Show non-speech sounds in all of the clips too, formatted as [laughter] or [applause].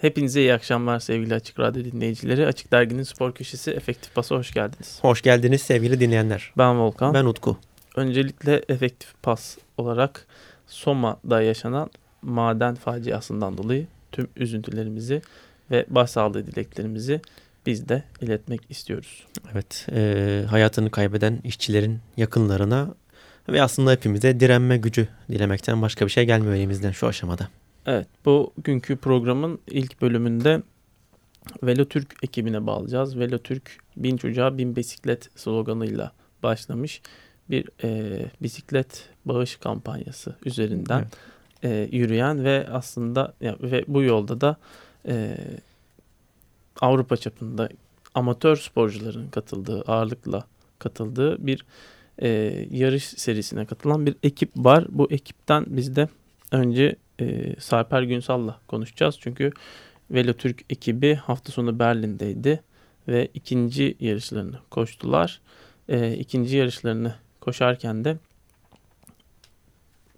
Hepinize iyi akşamlar sevgili Açık Radyo dinleyicileri. Açık Dergi'nin spor köşesi Efektif Pas'a hoş geldiniz. Hoş geldiniz sevgili dinleyenler. Ben Volkan. Ben Utku. Öncelikle Efektif Pas olarak Soma'da yaşanan maden faciasından dolayı tüm üzüntülerimizi ve başsağlığı dileklerimizi biz de iletmek istiyoruz. Evet, e, hayatını kaybeden işçilerin yakınlarına ve aslında hepimize direnme gücü dilemekten başka bir şey gelmiyor elimizden şu aşamada. Evet, bu günkü programın ilk bölümünde Velotürk ekibine bağlayacağız. Velotürk bin çocuğa bin bisiklet sloganıyla başlamış bir e, bisiklet bağış kampanyası üzerinden evet. e, yürüyen ve aslında ya, ve bu yolda da e, Avrupa çapında amatör sporcuların katıldığı ağırlıkla katıldığı bir e, yarış serisine katılan bir ekip var. Bu ekipten biz de önce e, Sarper Günsal'la konuşacağız. Çünkü Velo Türk ekibi hafta sonu Berlin'deydi ve ikinci yarışlarını koştular. E, ikinci yarışlarını koşarken de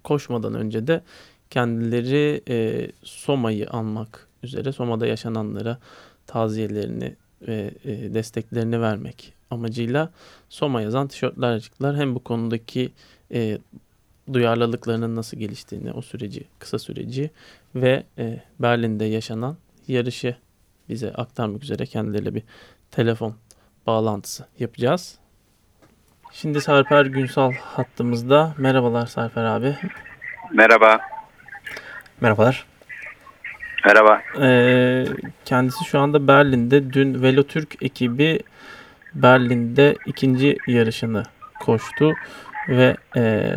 koşmadan önce de kendileri e, Soma'yı almak üzere Soma'da yaşananlara taziyelerini ve e, desteklerini vermek amacıyla Soma yazan tişörtler açıklar. Hem bu konudaki e, duyarlılıklarının nasıl geliştiğini, o süreci, kısa süreci ve e, Berlin'de yaşanan yarışı bize aktarmak üzere kendileriyle bir telefon bağlantısı yapacağız. Şimdi Sarper Günsal hattımızda. Merhabalar Sarper abi. Merhaba. Merhabalar. Merhaba. Ee, kendisi şu anda Berlin'de. Dün Velotürk ekibi Berlin'de ikinci yarışını koştu ve e,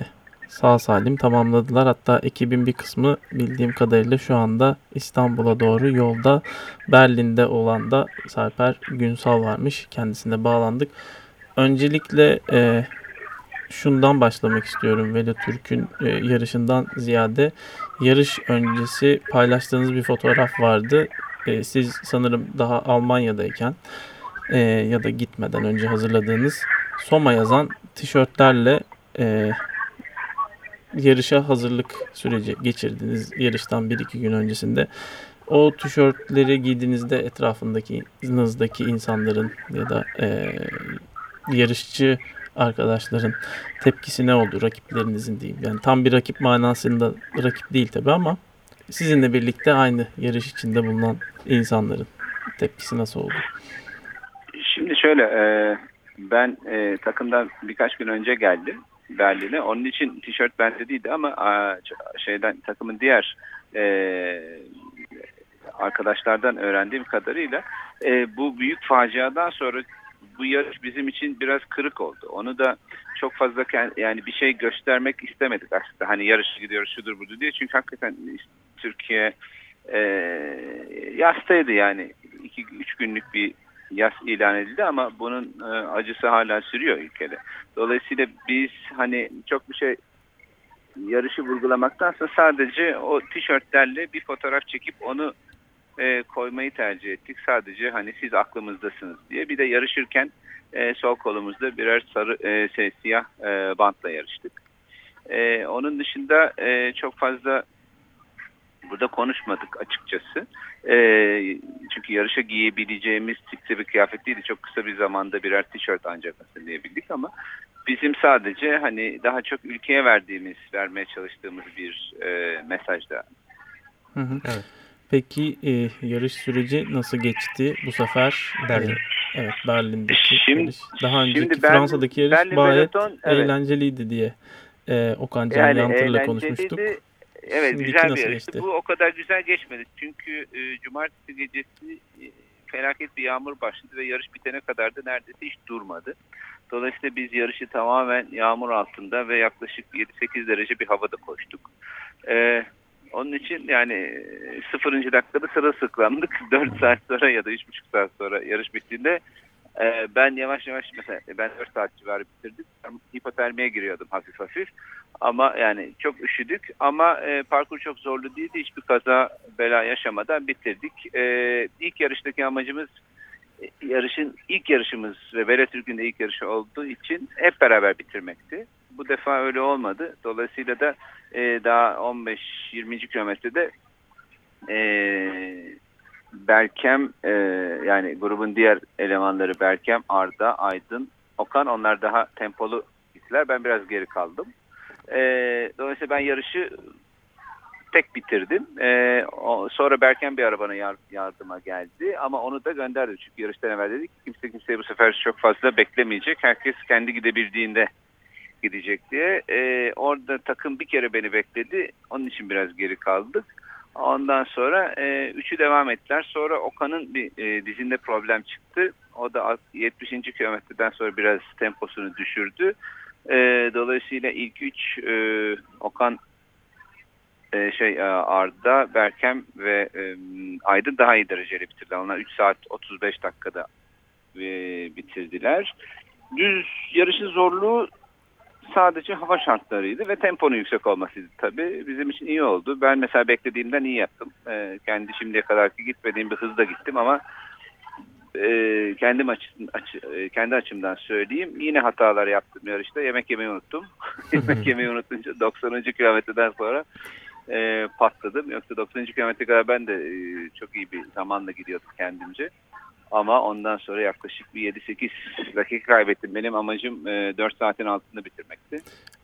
sağ salim tamamladılar. Hatta ekibin bir kısmı bildiğim kadarıyla şu anda İstanbul'a doğru yolda. Berlin'de olan da Sarper Günsal varmış. Kendisine bağlandık. Öncelikle e, şundan başlamak istiyorum Velo Türk'ün e, yarışından ziyade yarış öncesi paylaştığınız bir fotoğraf vardı. E, siz sanırım daha Almanya'dayken e, ya da gitmeden önce hazırladığınız Soma yazan tişörtlerle e, yarışa hazırlık süreci geçirdiniz yarıştan 1-2 gün öncesinde. O tişörtleri giydiğinizde etrafındaki nızdaki insanların ya da e, yarışçı arkadaşların tepkisi ne oldu rakiplerinizin diyeyim. Yani tam bir rakip manasında rakip değil tabi ama sizinle birlikte aynı yarış içinde bulunan insanların tepkisi nasıl oldu? Şimdi şöyle e, ben e, takımdan birkaç gün önce geldim Berlin'e. Onun için tişört bende değildi ama şeyden takımın diğer e, arkadaşlardan öğrendiğim kadarıyla e, bu büyük faciadan sonra bu yarış bizim için biraz kırık oldu. Onu da çok fazla yani bir şey göstermek istemedik aslında. Hani yarış gidiyoruz şudur budur diye. Çünkü hakikaten Türkiye e, yastaydı yani. 2-3 günlük bir yas ilan edildi ama bunun e, acısı hala sürüyor ülkede. Dolayısıyla biz hani çok bir şey yarışı vurgulamaktansa sadece o tişörtlerle bir fotoğraf çekip onu e, koymayı tercih ettik. Sadece hani siz aklımızdasınız diye. Bir de yarışırken e, sol kolumuzda birer sarı e, şey, siyah e, bantla yarıştık. E, onun dışında e, çok fazla burada konuşmadık açıkçası. E, çünkü yarışa giyebileceğimiz tipte bir kıyafet değildi. Çok kısa bir zamanda birer tişört ancak hazırlayabildik ama bizim sadece hani daha çok ülkeye verdiğimiz, vermeye çalıştığımız bir e, mesajda. Hı hı. Evet. Peki e, yarış süreci nasıl geçti bu sefer? Berlin. E, evet Berlin'deki şimdi, yarış. Daha önceki şimdi Berlin, Fransa'daki yarış Berlin gayet Beloton, evet. eğlenceliydi diye e, Okan Can yani Yantır'la konuşmuştuk. Evet Şimdiki güzel bir yarıştı. Bu o kadar güzel geçmedi. Çünkü e, cumartesi gecesi e, felaket bir yağmur başladı ve yarış bitene kadar da neredeyse hiç durmadı. Dolayısıyla biz yarışı tamamen yağmur altında ve yaklaşık 7-8 derece bir havada koştuk. Ee, onun için yani 0. dakikada sırılsıklandık. 4 [laughs] saat sonra ya da 3,5 saat sonra yarış bittiğinde e, ben yavaş yavaş mesela ben 4 saat civarı bitirdim. Hipotermiye giriyordum hafif hafif. Ama yani çok üşüdük ama e, parkur çok zorlu değildi. Hiçbir kaza bela yaşamadan bitirdik. E, ilk yarıştaki amacımız e, yarışın ilk yarışımız ve Beletürk'ün de ilk yarışı olduğu için hep beraber bitirmekti. Bu defa öyle olmadı. Dolayısıyla da e, daha 15-20. kilometrede e, Berkem e, yani grubun diğer elemanları Berkem, Arda, Aydın, Okan onlar daha tempolu gittiler. Ben biraz geri kaldım. E, dolayısıyla ben yarışı tek bitirdim. E, o, sonra Berkem bir arabana yar, yardıma geldi ama onu da gönderdim. Çünkü yarıştan evvel dedik kimse kimseye bu sefer çok fazla beklemeyecek. Herkes kendi gidebildiğinde gidecek diye. E, orada takım bir kere beni bekledi. Onun için biraz geri kaldık. Ondan sonra e, üçü devam ettiler. Sonra Okan'ın bir e, dizinde problem çıktı. O da 70. kilometreden sonra biraz temposunu düşürdü. E, dolayısıyla ilk üç e, Okan e, şey e, Arda, Berkem ve e, Aydın daha iyi dereceli bitirdiler. Onlar 3 saat 35 dakikada e, bitirdiler. Düz yarışın zorluğu sadece hava şartlarıydı ve temponun yüksek olmasıydı tabii. Bizim için iyi oldu. Ben mesela beklediğimden iyi yaptım. E, kendi şimdiye kadarki gitmediğim bir hızda gittim ama e, kendim açım, açı, e, kendi açımdan söyleyeyim. Yine hatalar yaptım yarışta. Yemek yemeyi unuttum. [laughs] Yemek yemeyi unutunca 90. kilometreden sonra e, patladım. Yoksa 90. kilometre kadar ben de e, çok iyi bir zamanla gidiyordum kendimce. Ama ondan sonra yaklaşık bir 7-8 dakika kaybettim. Benim amacım e, 4 saatin altında bitirmekti.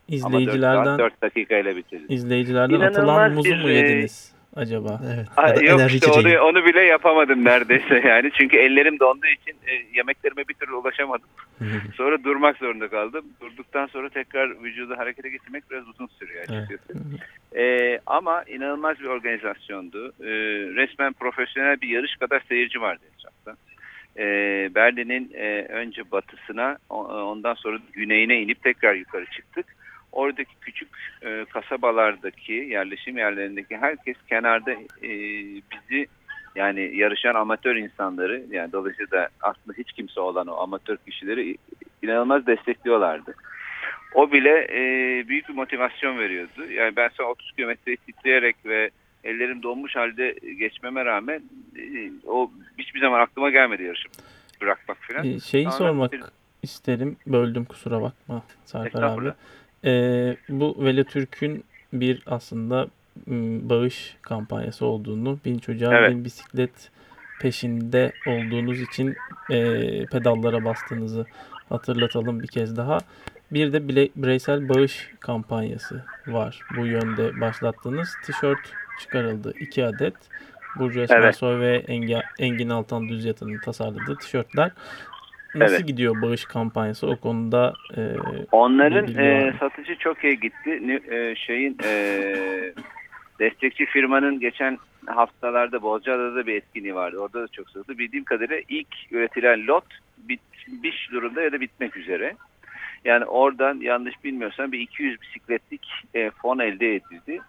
İzleyicilerden, Ama 4 saat 4 dakikayla bitirdim. İzleyicilerden İnanılmaz atılan muzu mu e, yediniz acaba? Evet. Aa, yok enerji işte onu, onu bile yapamadım neredeyse [laughs] yani. Çünkü ellerim donduğu için e, yemeklerime bir türlü ulaşamadım. Sonra durmak zorunda kaldım. Durduktan sonra tekrar vücudu harekete getirmek biraz uzun sürüyor açıkçası. E, ama inanılmaz bir organizasyondu. E, resmen profesyonel bir yarış kadar seyirci vardı etrafta. E, Berlin'in e, önce batısına o- ondan sonra güneyine inip tekrar yukarı çıktık. Oradaki küçük e, kasabalardaki yerleşim yerlerindeki herkes kenarda e, bizi yani yarışan amatör insanları yani dolayısıyla aslında hiç kimse olan o amatör kişileri inanılmaz destekliyorlardı. O bile e, büyük bir motivasyon veriyordu. Yani ben sonra 30 kilometreyi titreyerek ve ellerim donmuş halde geçmeme rağmen e, o hiçbir zaman aklıma gelmedi yarışım bırakmak falan. Ee, şeyi Sonra sormak bir- isterim. Böldüm kusura bakma Sarper abi. Ee, bu Velotürk'ün bir aslında bağış kampanyası olduğunu, bin çocuğa Evet. bin bisiklet peşinde olduğunuz için e, pedallara bastığınızı hatırlatalım bir kez daha. Bir de bile, bireysel bağış kampanyası var. Bu yönde başlattığınız tişört çıkarıldı. iki adet. Burcu Esmersoy ve Engin, Engin Altan Düz Yatan'ın tasarladığı tişörtler. Nasıl Evet. gidiyor bağış kampanyası? O konuda e, Onların e, satıcı çok iyi gitti. E, şeyin e, destekçi firmanın geçen haftalarda Bozcaada'da bir etkinliği vardı. Orada da çok satıldı. Bildiğim kadarıyla ilk üretilen lot bitmiş durumda ya da bitmek üzere. Yani oradan yanlış bilmiyorsam bir 200 bisikletlik e, fon elde edildi.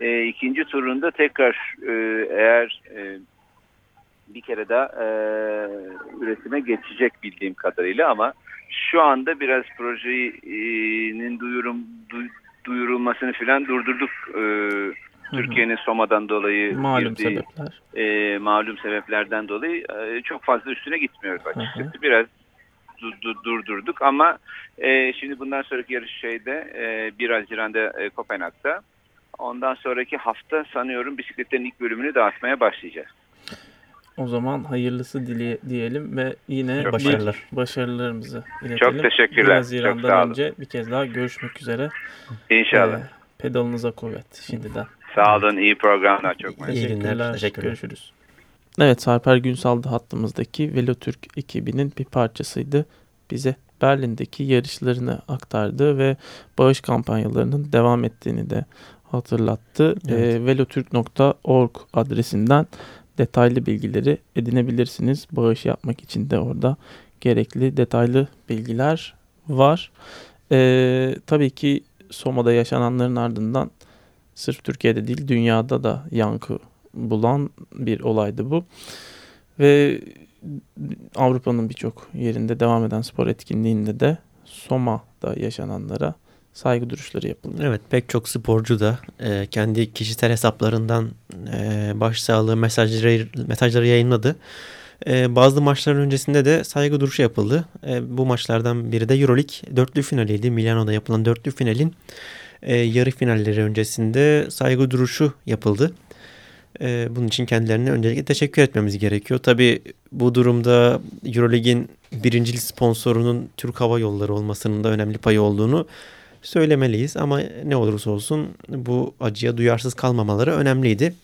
E, ikinci turunda tekrar e, eğer e, bir kere daha e, üretime geçecek bildiğim kadarıyla ama şu anda biraz projenin duyurum du- duyurulmasını filan durdurduk. E, Türkiye'nin Soma'dan dolayı malum girdiği, sebepler. e, malum sebeplerden dolayı e, çok fazla üstüne gitmiyoruz açıkçası. Hı Biraz du- du- durdurduk ama e, şimdi bundan sonraki yarış şeyde e, 1 Haziran'da e, Kopenhag'da. Ondan sonraki hafta sanıyorum bisikletlerin ilk bölümünü dağıtmaya başlayacağız. O zaman hayırlısı dile, diyelim ve yine Çok başarılar. başarılarımızı iletelim. Çok teşekkürler. 1 Çok Haziran'dan sağ olun. önce bir kez daha görüşmek üzere. İnşallah. Ee, pedalınıza kuvvet şimdiden. Sağ olun. iyi programlar. Çok. İyi günler, Teşekkürler. teşekkürler. Görüşürüz. Evet Sarper Günsal'da hattımızdaki Velotürk ekibinin bir parçasıydı. Bize Berlin'deki yarışlarını aktardı ve bağış kampanyalarının devam ettiğini de hatırlattı. Evet. Ee, velotürk.org adresinden detaylı bilgileri edinebilirsiniz. Bağış yapmak için de orada gerekli detaylı bilgiler var. Ee, tabii ki Soma'da yaşananların ardından sırf Türkiye'de değil dünyada da yankı bulan bir olaydı bu. Ve Avrupa'nın birçok yerinde devam eden spor etkinliğinde de Soma'da yaşananlara saygı duruşları yapıldı. Evet pek çok sporcu da e, kendi kişisel hesaplarından e, başsağlığı mesajları, mesajları yayınladı. E, bazı maçların öncesinde de saygı duruşu yapıldı. E, bu maçlardan biri de Euroleague dörtlü finaliydi. Milano'da yapılan dörtlü finalin e, yarı finalleri öncesinde saygı duruşu yapıldı. E, bunun için kendilerine öncelikle teşekkür etmemiz gerekiyor. Tabi bu durumda Euroleague'in birinci sponsorunun Türk Hava Yolları olmasının da önemli payı olduğunu söylemeliyiz. Ama ne olursa olsun bu acıya duyarsız kalmamaları önemliydi.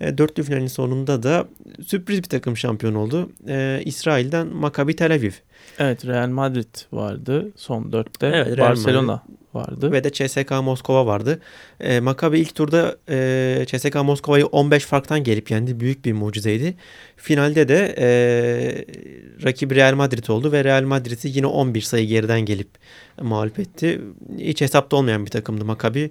E, dörtlü finalin sonunda da sürpriz bir takım şampiyon oldu. E, İsrail'den Maccabi Tel Aviv. Evet Real Madrid vardı son dörtte. Evet, Barcelona vardı. Ve de CSK Moskova vardı. E, Maccabi ilk turda e, CSK Moskova'yı 15 farktan gelip yendi. Büyük bir mucizeydi. Finalde de e, rakibi Real Madrid oldu ve Real Madrid'i yine 11 sayı geriden gelip mağlup etti. Hiç hesapta olmayan bir takımdı Maccabi.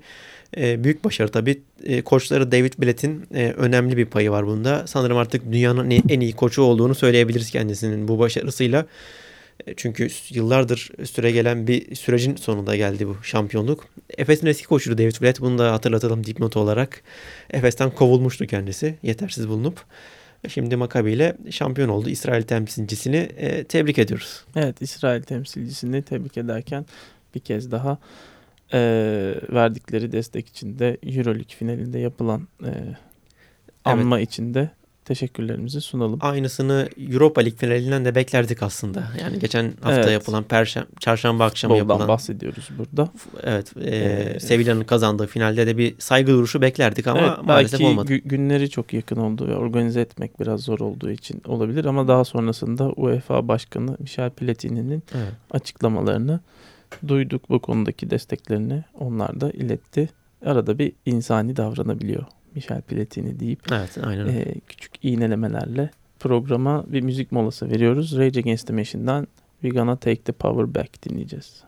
E, büyük başarı tabii. E, koçları David Blatt'in e, önemli bir payı var bunda. Sanırım artık dünyanın en iyi koçu olduğunu söyleyebiliriz kendisinin bu başarısıyla. E, çünkü yıllardır süre gelen bir sürecin sonunda geldi bu şampiyonluk. Efes'in eski koçu David Blatt bunu da hatırlatalım dipnot olarak. Efes'ten kovulmuştu kendisi yetersiz bulunup. Şimdi Maccabi ile şampiyon oldu. İsrail temsilcisini e, tebrik ediyoruz. Evet İsrail temsilcisini tebrik ederken bir kez daha e, verdikleri destek için de Euroleague finalinde yapılan e, anma evet. için de teşekkürlerimizi sunalım. Aynısını Europa Lig finalinden de beklerdik aslında. Yani geçen hafta evet. yapılan Perşem çarşamba akşamı Futboldan yapılan bahsediyoruz burada. Evet, e, ee, Sevilla'nın kazandığı finalde de bir saygı duruşu beklerdik ama evet, maalesef olmadı. Belki günleri çok yakın olduğu ve organize etmek biraz zor olduğu için olabilir ama daha sonrasında UEFA Başkanı Michel Platini'nin evet. açıklamalarını duyduk bu konudaki desteklerini onlar da iletti. Arada bir insani davranabiliyor Michel Platini deyip evet, aynen. E, küçük iğnelemelerle programa bir müzik molası veriyoruz. Rage Against the Machine'dan We Gonna Take the Power Back dinleyeceğiz.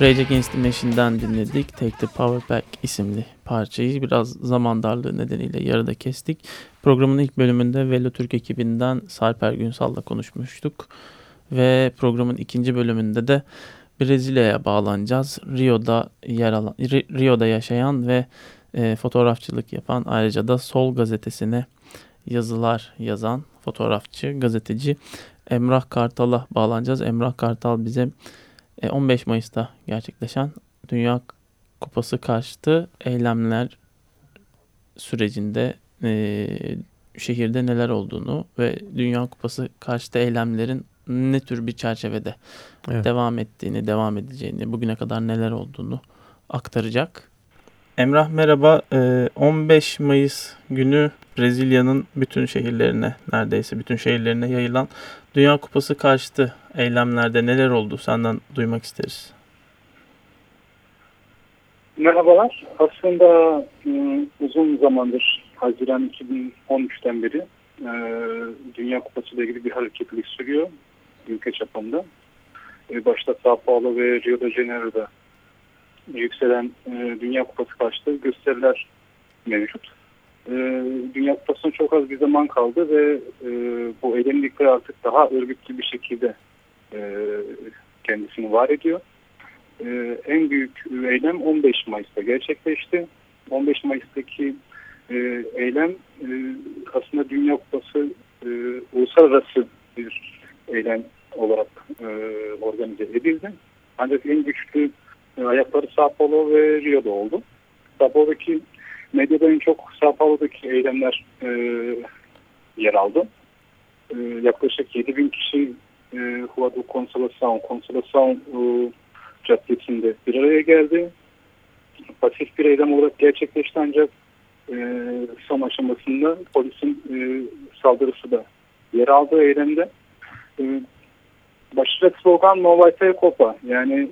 Rage Against the Machine'den dinledik. Take the Power Back isimli parçayı biraz zaman darlığı nedeniyle yarıda kestik. Programın ilk bölümünde Velo Türk ekibinden Sarper Günsal'la konuşmuştuk. Ve programın ikinci bölümünde de Brezilya'ya bağlanacağız. Rio'da yer alan, Rio'da yaşayan ve e, fotoğrafçılık yapan ayrıca da Sol gazetesine yazılar yazan fotoğrafçı, gazeteci Emrah Kartal'a bağlanacağız. Emrah Kartal bize 15 e, Mayıs'ta gerçekleşen Dünya Kupası karşıtı eylemler sürecinde e, şehirde neler olduğunu ve Dünya Kupası karşıtı eylemlerin ne tür bir çerçevede evet. devam ettiğini, devam edeceğini, bugüne kadar neler olduğunu aktaracak. Emrah merhaba. 15 Mayıs günü Brezilya'nın bütün şehirlerine, neredeyse bütün şehirlerine yayılan Dünya Kupası karşıtı eylemlerde neler oldu senden duymak isteriz. Merhabalar. Aslında ıı, uzun zamandır Haziran 2013'ten beri ıı, Dünya Kupası ile ilgili bir hareketlilik sürüyor ülke çapında. Başta Sao Paulo ve Rio de Janeiro'da yükselen Dünya Kupası karşıtı gösteriler mevcut. Dünya Kupası'na çok az bir zaman kaldı ve bu eylemlikler artık daha örgütlü bir şekilde kendisini var ediyor. E, en büyük eylem 15 Mayıs'ta gerçekleşti. 15 Mayıs'taki e, eylem e, aslında Dünya Kupası e, uluslararası bir eylem olarak e, organize edildi. Ancak en güçlü e, ayakları Sao Paulo ve Rio'da oldu. Sao Paulo'daki medyada en çok Sao eylemler e, yer aldı. E, yaklaşık 7 bin kişi e, Huado Consolação, Consolação e, caddesinde bir araya geldi. Pasif bir eylem olarak gerçekleşti ancak e, son aşamasında polisin e, saldırısı da yer aldı eylemde. E, başlıca slogan No White Copa yani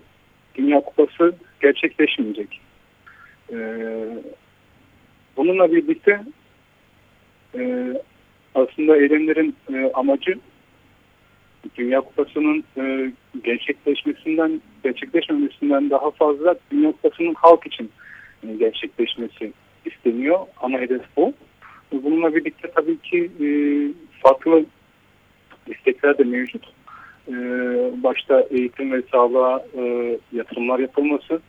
Dünya Kupası gerçekleşmeyecek. E, bununla birlikte e, aslında eylemlerin e, amacı Dünya Kupası'nın e, gerçekleşmesinden gerçekleşmemesinden daha fazla Dünya Kupası'nın halk için e, gerçekleşmesi isteniyor. Ama hedef bu. Bununla birlikte tabii ki e, farklı istekler de mevcut. E, başta eğitim ve sağlığa e, yatırımlar yapılması,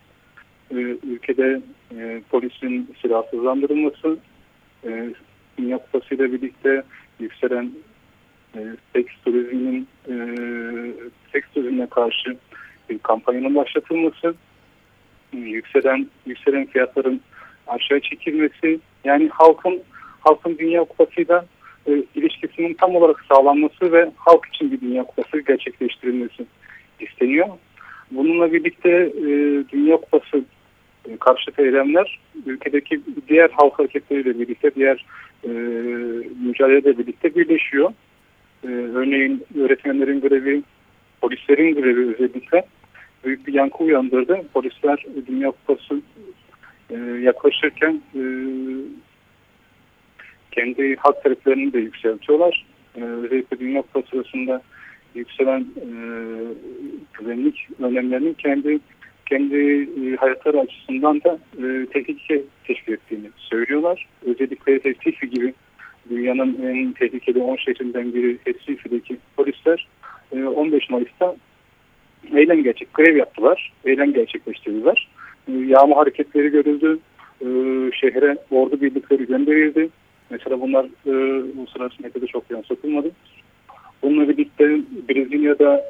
e, ülkede e, polisin silahsızlandırılması, e, Dünya Kupası ile birlikte yükselen e, seks turizminin e, seks turizmine karşı bir kampanyanın başlatılması, e, yükselen yükselen fiyatların aşağı çekilmesi, yani halkın halkın Dünya Kupası'yla e, ilişkisinin tam olarak sağlanması ve halk için bir Dünya Kupası gerçekleştirilmesi isteniyor. Bununla birlikte e, Dünya Kupası karşıtı eylemler ülkedeki diğer halk hareketleriyle birlikte, diğer e, mücadeleyle birlikte birleşiyor. E, örneğin öğretmenlerin grevi, polislerin grevi özellikle büyük bir yankı uyandırdı. Polisler Dünya Kupası e, yaklaşırken e, kendi hak taleplerini de yükseltiyorlar. E, özellikle Dünya Kupası sırasında yükselen e, güvenlik önlemlerinin kendi kendi e, hayatları açısından da e, tehlike teşkil ettiğini söylüyorlar. Özellikle Recife gibi dünyanın en tehlikeli 10 şehrinden biri Recife'deki polisler 15 e, Mayıs'ta eylem gerçek, grev yaptılar. Eylem gerçekleştirdiler. E, yağma hareketleri görüldü. E, şehre ordu birlikleri gönderildi. Mesela bunlar uluslararası medyada çok yansıtılmadı. Bununla birlikte Brezilya'da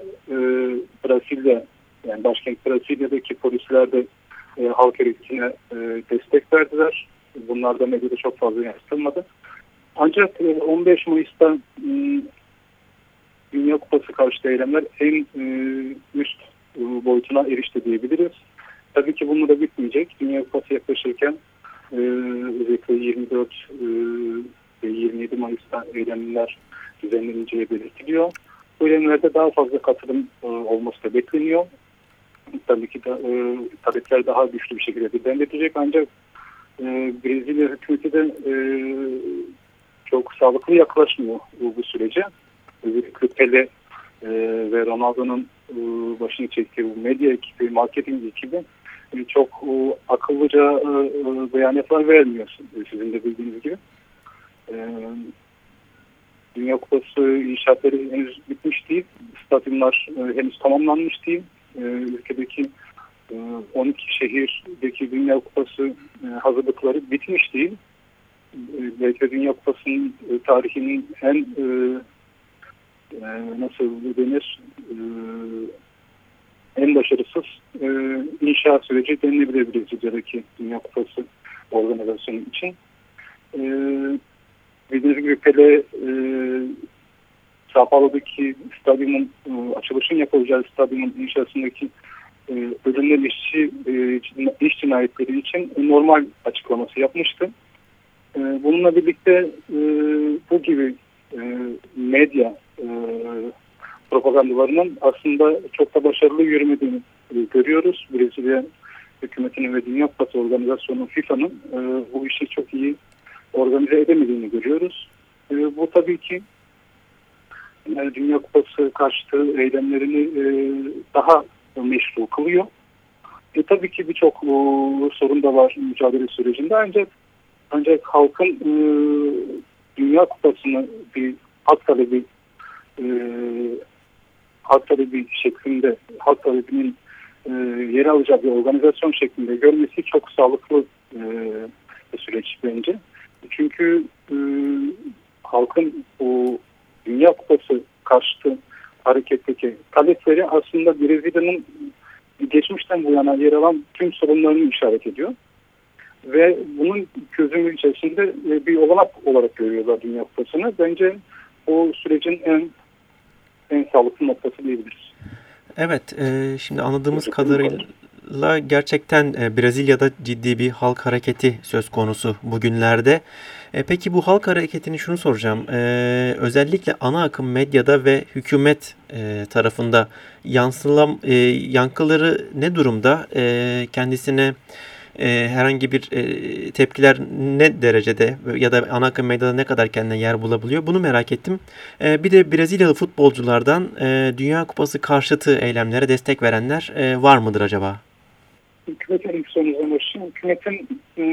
Brasilia yani başkent Brezilya'daki polisler de halk hareketine destek verdiler. Bunlar da medyada çok fazla yansıtılmadı. Ancak 15 e, Mayıs'ta ıı, Dünya Kupası karşıtı eylemler en ıı, üst ıı, boyutuna erişti diyebiliriz. Tabii ki bunu da bitmeyecek. Dünya Kupası yaklaşırken özellikle 24 ve 27 Mayıs'ta eylemler düzenleneceği belirtiliyor. Bu eylemlerde daha fazla katılım olması da bekleniyor. Tabii ki de, talepler daha güçlü bir şekilde dillendirilecek ancak Brezilya hükümeti de çok sağlıklı yaklaşmıyor bu, bu sürece. Özellikle e, ve Ronaldo'nun e, başını çektiği bu medya ekibi, marketing ekibi e, çok e, akıllıca e, e, beyanatlar vermiyor sizin de bildiğiniz gibi. E, Dünya Kupası inşaatları henüz bitmiş değil. Stadyumlar e, henüz tamamlanmış değil. E, ülkedeki e, 12 şehirdeki Dünya Kupası e, hazırlıkları bitmiş değil. E, belki Dünya Kupası'nın e, tarihinin en e, e, nasıl denir e, en başarısız e, inşaat süreci denilebilir Brezilya'daki Dünya Kupası organizasyonu için. E, bildiğiniz gibi Pele e, Sao Paulo'daki stadyumun e, açılışın yapılacağı stadyumun inşasındaki e, ölümler işçi e, iş cinayetleri için normal açıklaması yapmıştı. E, bununla birlikte e, bu gibi medya propagandalarının aslında çok da başarılı yürümediğini görüyoruz. Brezilya hükümetinin ve Dünya Kupası Organizasyonu FIFA'nın bu işi çok iyi organize edemediğini görüyoruz. Bu tabii ki yani Dünya Kupası karşıtı eylemlerini e, daha meşru kılıyor. E, tabii ki birçok e, sorun da var mücadele sürecinde ancak ancak halkın e, Dünya Kupası'nı bir hak talebi e, halk talebi şeklinde halk talebinin e, yer alacağı bir organizasyon şeklinde görmesi çok sağlıklı e, bir süreç bence. Çünkü e, halkın o Dünya Kupası karşıtı hareketteki talepleri aslında Brezilya'nın geçmişten bu yana yer alan tüm sorunlarını işaret ediyor. Ve bunun çözümü içerisinde e, bir olanak olarak görüyorlar Dünya Kupası'nı. Bence o sürecin en en sağlıklı noktası diyebiliriz. Evet, e, şimdi anladığımız kadarıyla gerçekten e, Brezilya'da ciddi bir halk hareketi söz konusu bugünlerde. E, peki bu halk hareketini şunu soracağım. E, özellikle ana akım medyada ve hükümet e, tarafında yansılam e, yankıları ne durumda? E, kendisine e, herhangi bir e, tepkiler ne derecede ya da ana akım medyada ne kadar kendine yer bulabiliyor bunu merak ettim. E, bir de Brezilyalı futbolculardan e, Dünya Kupası karşıtı eylemlere destek verenler e, var mıdır acaba? Hükümetin ilk sorunuzdan başlayayım. Hükümetin, e,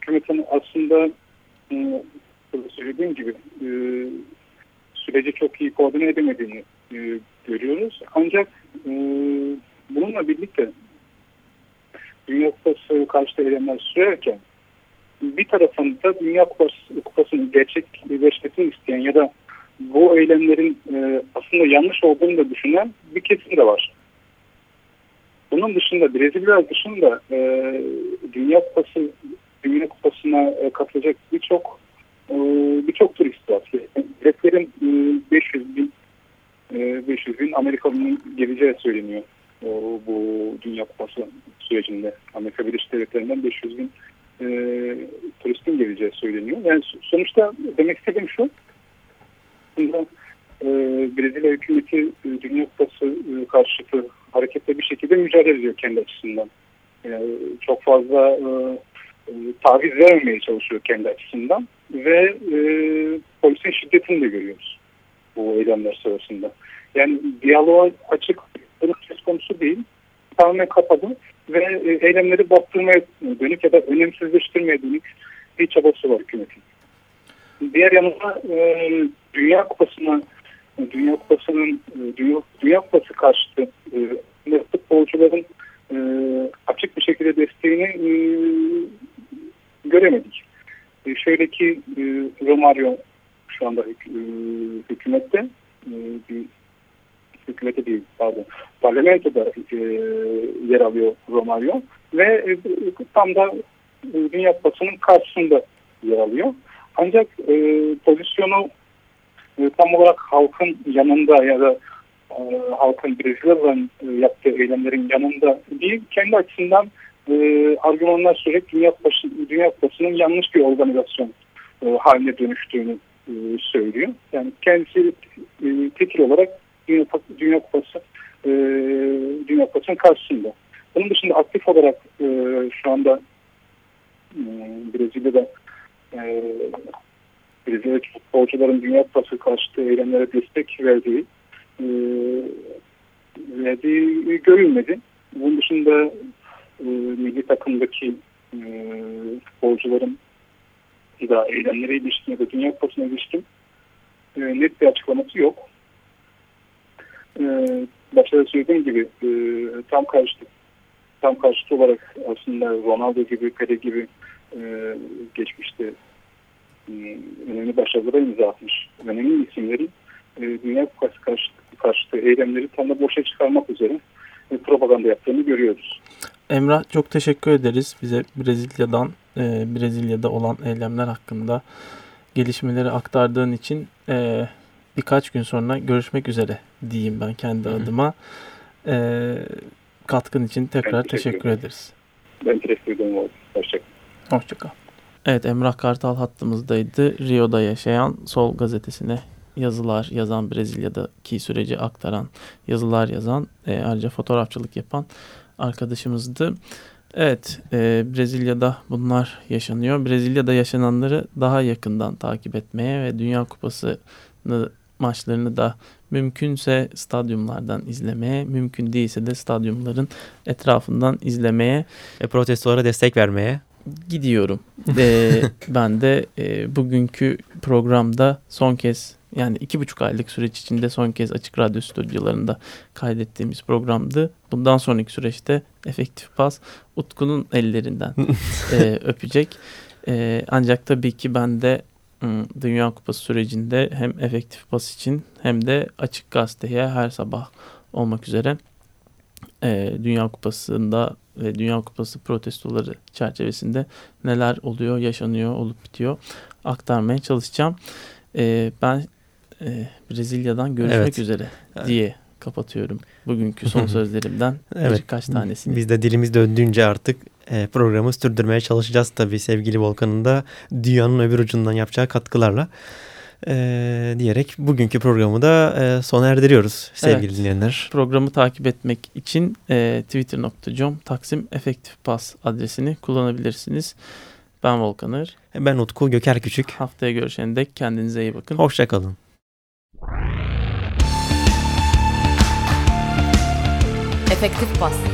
hükümetin aslında e, söylediğim gibi e, süreci çok iyi koordine edemediğini görüyoruz. Ancak bununla birlikte Dünya Kupası karşıtı eylemler sürerken bir tarafında Dünya Kupası, Kupası'nın gerçekleşmesini isteyen ya da bu eylemlerin e, aslında yanlış olduğunu da düşünen bir kesim de var. Bunun dışında Brezilya dışında e, Dünya Kupası Dünya Kupası'na e, katılacak birçok e, birçok turist var. Biletlerin e, 500 bin e, 500 bin Amerikalı'nın geleceği söyleniyor o, bu Dünya Kupası sürecinde. Amerika Birleşik Devletleri'nden 500 bin e, turistin geleceği söyleniyor. Yani sonuçta demek istediğim şu. Bunda e, Brezilya hükümeti e, Dünya Kupası e, karşıtı harekette bir şekilde mücadele ediyor kendi açısından. Çok fazla taviz vermemeye çalışıyor kendi açısından ve polisin şiddetini de görüyoruz bu eylemler sırasında. Yani diyaloğa açık durum söz konusu değil. Tamamen kapadı ve eylemleri bastırmaya dönük ya da önemsizleştirmeye dönük bir çabası var hükümetin. Diğer yanında e, Dünya Kupası'na Dünya Kupası'nın e, Dünya, Dünya Kupası karşıtı e, futbolcuların e, açık bir şekilde desteğini e, göremedik. E, şöyle ki e, Romario şu anda e, hükümette e, bir hükümete değil pardon parlamentoda e, yer alıyor Romario ve e, tam da e, Dünya Kupası'nın karşısında yer alıyor. Ancak e, pozisyonu e, tam olarak halkın yanında ya da e, halkın Brezilya'dan e, yaptığı eylemlerin yanında değil, kendi açısından e, argümanlar sürekli Dünya, Kupası, Dünya Kupası'nın yanlış bir organizasyon e, haline dönüştüğünü e, söylüyor. Yani kendisi e, tekil olarak Dünya, Dünya Kupası e, Dünya Kupası'nın karşısında. Bunun dışında aktif olarak e, şu anda e, Brezilya'da e, Brezilya futbolcuların Dünya Kupası karşıtı eylemlere destek verdiği e, verdiği görülmedi. Bunun dışında e, milli takımdaki e, futbolcuların da eylemlere ilişkin ya da Dünya Kupası'na ilişkin e, net bir açıklaması yok. E, başta da söylediğim gibi e, tam karşıtı tam karşıtı olarak aslında Ronaldo gibi, Pele gibi e, geçmişte önemli başarılara imza atmış önemli isimlerin e, Dünya Kupası karşıtı, karşıtı eylemleri tam da boşa çıkarmak üzere e, propaganda yaptığını görüyoruz. Emrah çok teşekkür ederiz bize Brezilya'dan e, Brezilya'da olan eylemler hakkında gelişmeleri aktardığın için e, birkaç gün sonra görüşmek üzere diyeyim ben kendi Hı hı. adıma. E, katkın için tekrar Ben teşekkür teşekkür ederiz. Ben teşekkür ederim. Hoşçakalın. Hoşçakal. Evet Emrah Kartal hattımızdaydı. Rio'da yaşayan Sol gazetesine yazılar yazan Brezilya'daki süreci aktaran yazılar yazan e, ayrıca fotoğrafçılık yapan arkadaşımızdı. Evet e, Brezilya'da bunlar yaşanıyor. Brezilya'da yaşananları daha yakından takip etmeye ve Dünya Kupası'nı maçlarını da mümkünse stadyumlardan izlemeye, mümkün değilse de stadyumların etrafından izlemeye Ve protestolara destek vermeye. Gidiyorum. [laughs] Ee, ben de e, bugünkü programda son kez yani iki buçuk aylık süreç içinde son kez Açık Radyo stüdyolarında kaydettiğimiz programdı. Bundan sonraki süreçte efektif pas Utku'nun ellerinden [laughs] e, öpecek. E, ancak tabii ki ben de ım, Dünya Kupası sürecinde hem efektif pas için hem de Açık Gazete'ye her sabah olmak üzere e, Dünya Kupası'nda ve Dünya Kupası protestoları çerçevesinde neler oluyor, yaşanıyor, olup bitiyor aktarmaya çalışacağım. E, ben e, Brezilya'dan görüşmek Evet. üzere diye kapatıyorum bugünkü son [laughs] sözlerimden Evet. birkaç tanesini. Biz de dilimiz döndüğünce artık e, programı sürdürmeye çalışacağız tabii sevgili Volkan'ın da dünyanın öbür ucundan yapacağı katkılarla. E, diyerek bugünkü programı da e, sona erdiriyoruz sevgili Evet. dinleyenler. Programı takip etmek için e, twitter.com taksim efektif pas adresini kullanabilirsiniz. Ben Volkanır. Ben Utku Göker Küçük. Haftaya görüşene dek kendinize iyi bakın. Hoşçakalın. Efektif bas.